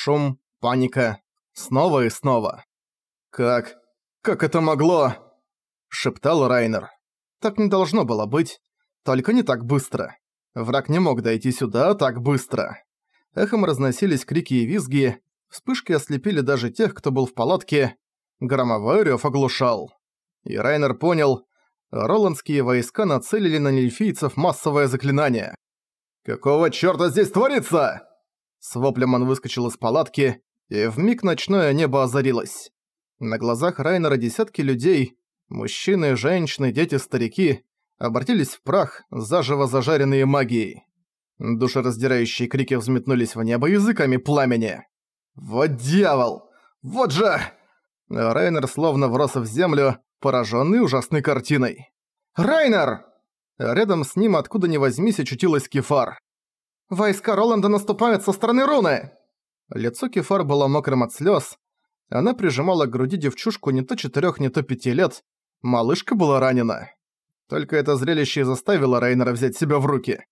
шум, паника. Снова и снова. «Как? Как это могло?» – шептал Райнер. «Так не должно было быть. Только не так быстро. Враг не мог дойти сюда так быстро». Эхом разносились крики и визги, вспышки ослепили даже тех, кто был в палатке, громовой рёв оглушал. И Райнер понял, роландские войска нацелили на нельфийцев массовое заклинание. «Какого чёрта здесь творится?» С воплем он выскочил из палатки, и вмиг ночное небо озарилось. На глазах Райнера десятки людей, мужчины, женщины, дети, старики, обратились в прах, заживо зажаренные магией. Душераздирающие крики взметнулись в небо языками пламени. «Вот дьявол! Вот же!» Райнер словно врос в землю, пораженный ужасной картиной. «Райнер!» Рядом с ним, откуда ни возьмись, очутилась Кефар. «Войска Роланда наступают со стороны руны!» Лицо Кефар было мокрым от слез. Она прижимала к груди девчушку не то четырех, не то пяти лет. Малышка была ранена. Только это зрелище и заставило Рейнера взять себя в руки.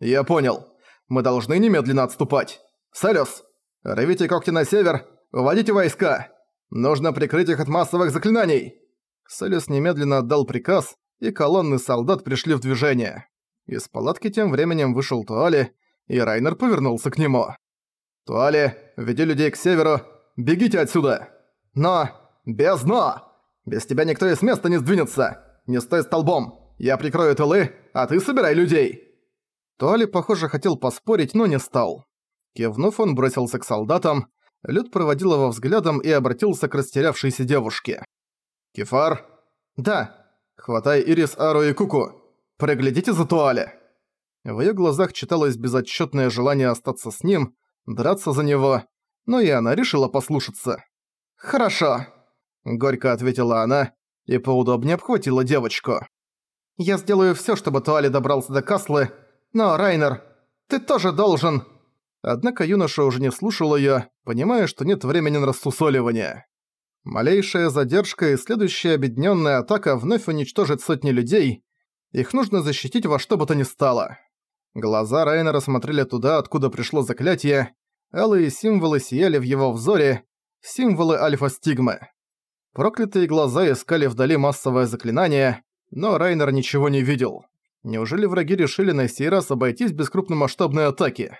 «Я понял. Мы должны немедленно отступать. Салюс, рвите когти на север, уводите войска. Нужно прикрыть их от массовых заклинаний!» Салюс немедленно отдал приказ, и колонны солдат пришли в движение. Из палатки тем временем вышел Туали, и Райнер повернулся к нему. «Туали, веди людей к северу, бегите отсюда! Но! Без но! Без тебя никто из места не сдвинется! Не стой столбом! Я прикрою тылы, а ты собирай людей!» Туали, похоже, хотел поспорить, но не стал. Кивнув, он бросился к солдатам, Люд проводил его взглядом и обратился к растерявшейся девушке. «Кефар?» «Да. Хватай Ирис, Ару и Куку. Проглядите за Туале». В её глазах читалось безотчётное желание остаться с ним, драться за него, но и она решила послушаться. «Хорошо», — горько ответила она и поудобнее обхватила девочку. «Я сделаю всё, чтобы Туали добрался до Каслы, но, Райнер, ты тоже должен...» Однако юноша уже не слушал её, понимая, что нет времени на рассусоливание. Малейшая задержка и следующая объединённая атака вновь уничтожит сотни людей. Их нужно защитить во что бы то ни стало. Глаза Райнера смотрели туда, откуда пришло заклятие. Алые символы сияли в его взоре. Символы альфа-стигмы. Проклятые глаза искали вдали массовое заклинание, но Райнер ничего не видел. Неужели враги решили на сей раз обойтись без крупномасштабной атаки?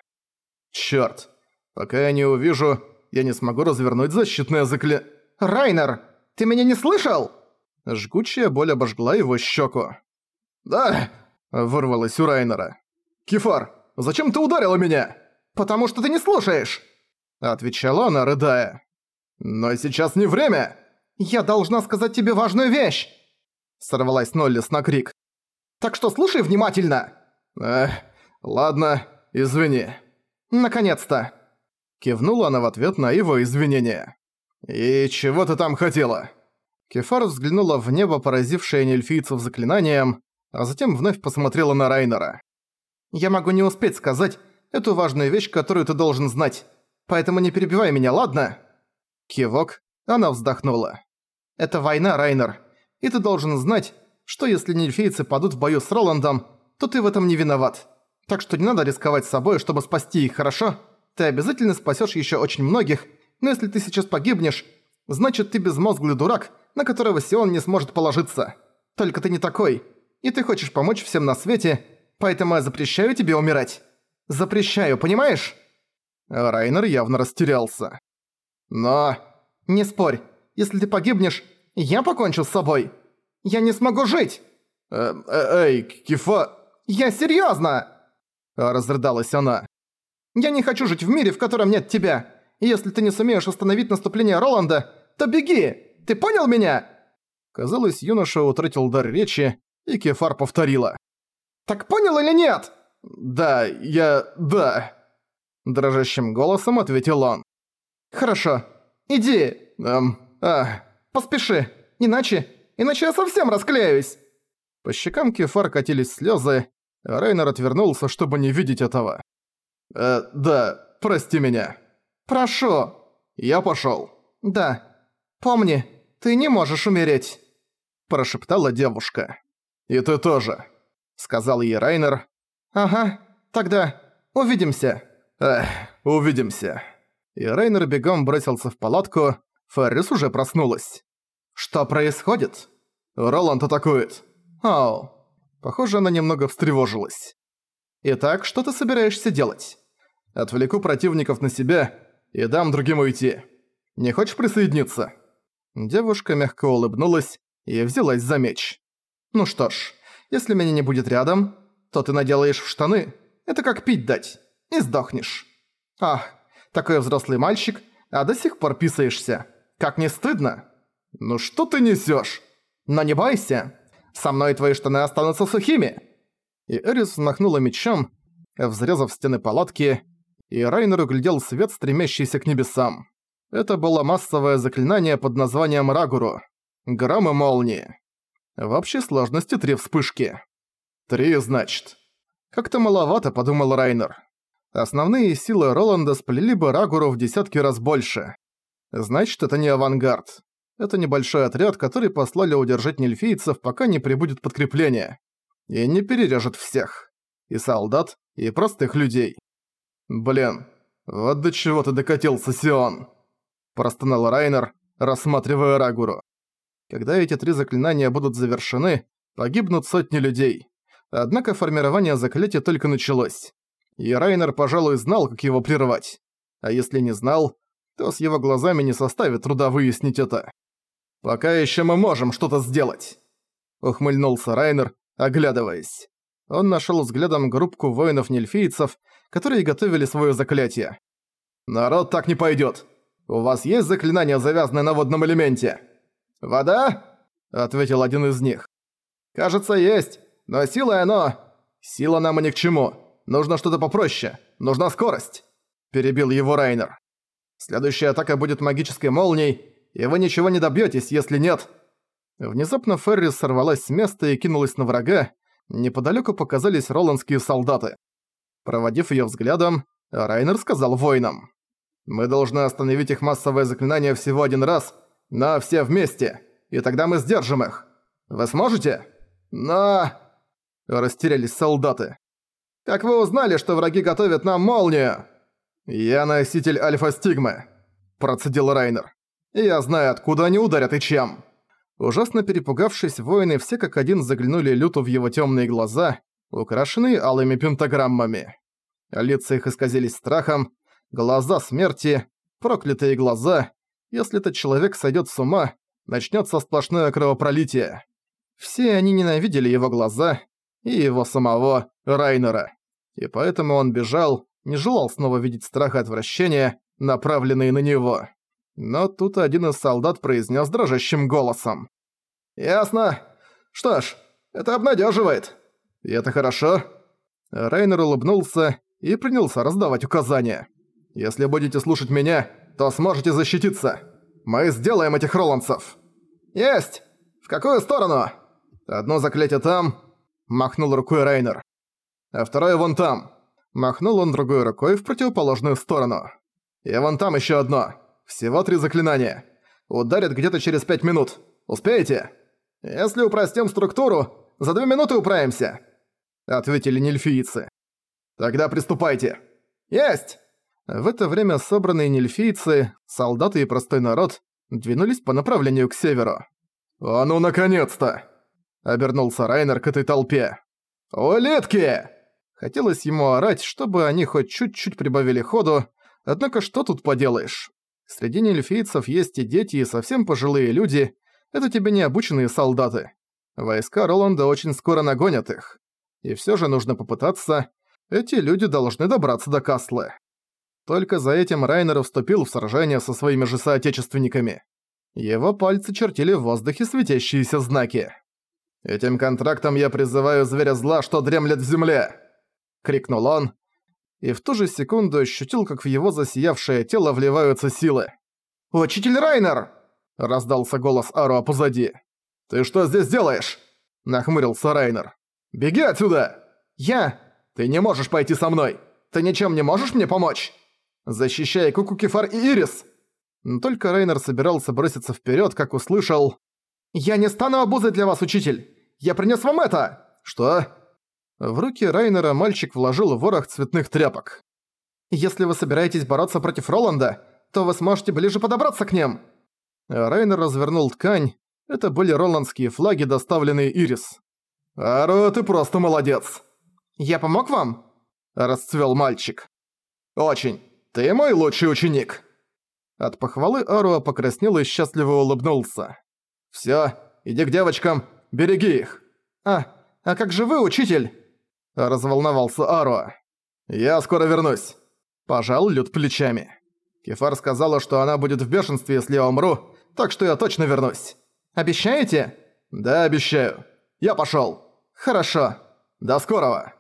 Чёрт. Пока я не увижу, я не смогу развернуть защитное закля... «Райнер, ты меня не слышал?» Жгучая боль обожгла его щеку. «Да!» – вырвалось у Райнера. «Кефар, зачем ты ударила меня?» «Потому что ты не слушаешь!» Отвечала она, рыдая. «Но сейчас не время!» «Я должна сказать тебе важную вещь!» Сорвалась Ноллис на крик. «Так что слушай внимательно!» «Эх, ладно, извини». «Наконец-то!» Кивнула она в ответ на его извинения. «И чего ты там хотела?» Кефар взглянула в небо, поразившее нельфийцев заклинанием, а затем вновь посмотрела на Райнера. Я могу не успеть сказать эту важную вещь, которую ты должен знать. Поэтому не перебивай меня, ладно?» Кивок. Она вздохнула. «Это война, Райнер. И ты должен знать, что если нельфийцы падут в бою с Роландом, то ты в этом не виноват. Так что не надо рисковать собой, чтобы спасти их, хорошо? Ты обязательно спасешь еще очень многих, но если ты сейчас погибнешь, значит ты безмозглый дурак, на которого Сион не сможет положиться. Только ты не такой. И ты хочешь помочь всем на свете, Поэтому я запрещаю тебе умирать. Запрещаю, понимаешь?» Райнер явно растерялся. «Но...» «Не спорь. Если ты погибнешь, я покончу с собой. Я не смогу жить!» э, э, «Эй, Кифа...» «Я серьёзно!» Разрыдалась она. «Я не хочу жить в мире, в котором нет тебя. Если ты не сумеешь остановить наступление Роланда, то беги! Ты понял меня?» Казалось, юноша утратил дар речи, и Кефар повторила. Так понял или нет?» «Да, я... да...» Дрожащим голосом ответил он. «Хорошо. Иди. Эм... А... Поспеши. Иначе... Иначе я совсем расклеюсь!» По щекам Кефар катились слезы, а Рейнер отвернулся, чтобы не видеть этого. «Э, да, прости меня». «Прошу». «Я пошёл». «Да. Помни, ты не можешь умереть», – прошептала девушка. «И ты тоже» сказал ей Райнер. «Ага, тогда увидимся». «Эх, увидимся». и Рейнер бегом бросился в палатку, Феррис уже проснулась. «Что происходит?» «Роланд атакует». «Ау». Похоже, она немного встревожилась. «Итак, что ты собираешься делать?» «Отвлеку противников на себя и дам другим уйти. Не хочешь присоединиться?» Девушка мягко улыбнулась и взялась за меч. «Ну что ж, если меня не будет рядом, то ты наделаешь в штаны. Это как пить дать. И сдохнешь. Ах, такой взрослый мальчик, а до сих пор писаешься. Как не стыдно? Ну что ты несёшь? Но не бойся. Со мной твои штаны останутся сухими. И Эрис взмахнула мечом, взрезав стены палатки, и Райнер углядел свет, стремящийся к небесам. Это было массовое заклинание под названием Рагуру. Граммы молнии. В общей сложности три вспышки. Три, значит. Как-то маловато, подумал Райнер. Основные силы Роланда сплели бы Рагуру в десятки раз больше. Значит, это не авангард. Это небольшой отряд, который послали удержать нельфийцев, пока не прибудет подкрепление. И не перережет всех. И солдат, и простых людей. Блин, вот до чего ты докатился, Сион. Простонал Райнер, рассматривая Рагуру. Когда эти три заклинания будут завершены, погибнут сотни людей. Однако формирование заклятия только началось. И Райнер, пожалуй, знал, как его прервать. А если не знал, то с его глазами не составит труда выяснить это. «Пока еще мы можем что-то сделать!» Ухмыльнулся Райнер, оглядываясь. Он нашел взглядом группку воинов-нельфийцев, которые готовили свое заклятие. «Народ так не пойдет. У вас есть заклинание, завязанное на водном элементе?» «Вода?» — ответил один из них. «Кажется, есть, но силой оно...» «Сила нам и ни к чему. Нужно что-то попроще. Нужна скорость!» Перебил его Райнер. «Следующая атака будет магической молнией, и вы ничего не добьетесь, если нет...» Внезапно Феррис сорвалась с места и кинулась на врага. Неподалеку показались роландские солдаты. Проводив ее взглядом, Райнер сказал воинам. «Мы должны остановить их массовое заклинание всего один раз, но все вместе, и тогда мы сдержим их. Вы сможете?» «Но...» Растерялись солдаты. Как вы узнали, что враги готовят нам молнию?» «Я носитель Альфа-Стигмы», – процедил Райнер. «Я знаю, откуда они ударят и чем». Ужасно перепугавшись, воины все как один заглянули люту в его темные глаза, украшенные алыми пентаграммами. Лица их исказились страхом, глаза смерти, проклятые глаза. Если этот человек сойдет с ума, начнется сплошное кровопролитие. Все они ненавидели его глаза, и его самого Райнера. И поэтому он бежал, не желал снова видеть страх и отвращение, направленные на него. Но тут один из солдат произнес дрожащим голосом. «Ясно. Что ж, это обнадеживает. И это хорошо». Райнер улыбнулся и принялся раздавать указания. «Если будете слушать меня, то сможете защититься. Мы сделаем этих роландцев». «Есть! В какую сторону?» «Одно заклятие там, махнул рукой Райнер. «А второе вон там!» Махнул он другой рукой в противоположную сторону. «И вон там еще одно. Всего три заклинания. Ударят где-то через пять минут. Успеете?» «Если упростим структуру, за две минуты управимся!» Ответили нельфийцы. «Тогда приступайте!» «Есть!» В это время собранные нельфийцы, солдаты и простой народ двинулись по направлению к северу. «А ну, наконец-то!» Обернулся Райнер к этой толпе. «Улитки!» Хотелось ему орать, чтобы они хоть чуть-чуть прибавили ходу, однако что тут поделаешь? Среди нельфийцев есть и дети, и совсем пожилые люди, это тебе не обученные солдаты. Войска Роланда очень скоро нагонят их. И всё же нужно попытаться, эти люди должны добраться до Каслы. Только за этим Райнер вступил в сражение со своими же соотечественниками. Его пальцы чертили в воздухе светящиеся знаки. «Этим контрактом я призываю зверя зла, что дремлет в земле!» — крикнул он, и в ту же секунду ощутил, как в его засиявшее тело вливаются силы. «Учитель Райнер!» — раздался голос Аруа позади. «Ты что здесь делаешь?» — нахмурился Райнер. «Беги отсюда!» «Я!» «Ты не можешь пойти со мной! Ты ничем не можешь мне помочь?» «Защищай Куку Кефар и Ирис!» Только Райнер собирался броситься вперед, как услышал «Я не стану обузой для вас, учитель! Я принес вам это!» «Что?» В руки Райнера мальчик вложил ворох цветных тряпок. Если вы собираетесь бороться против Роланда, то вы сможете ближе подобраться к ним!» Райнер развернул ткань. Это были роландские флаги, доставленные Ирис. «Аро, ты просто молодец!» «Я помог вам?» – расцвел мальчик. «Очень. Ты мой лучший ученик!» От похвалы Аруа покраснел и счастливо улыбнулся. «Всё, иди к девочкам, береги их!» «А, а как же вы, учитель?» Разволновался Аруа. «Я скоро вернусь!» Пожал Люд плечами. Кефар сказала, что она будет в бешенстве, если я умру, так что я точно вернусь. Обещаете? Да, обещаю. Я пошёл. Хорошо. До скорого.